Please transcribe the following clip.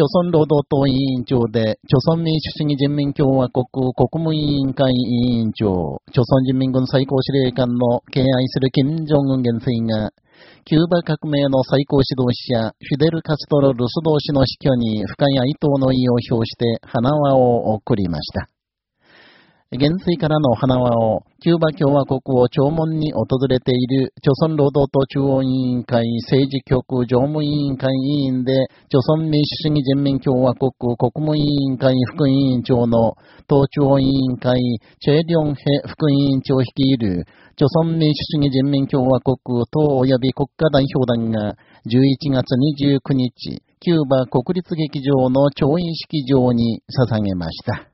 朝鮮労働党委員長で、朝鮮民主主義人民共和国国務委員会委員長、朝鮮人民軍最高司令官の敬愛する金正恩元帥が、キューバ革命の最高指導者、フィデル・カストロ・ルス同士の死去に深い哀悼の意を表して花輪を贈りました。元帥からの花輪を、キューバ共和国を弔問に訪れている、朝鮮労働党中央委員会政治局常務委員会委員で、朝鮮民主主義人民共和国国務委員会副委員長の、党中央委員会チェ・リョンヘ副委員長を率いる、朝鮮民主主義人民共和国党及び国家代表団が、11月29日、キューバ国立劇場の調印式場に捧げました。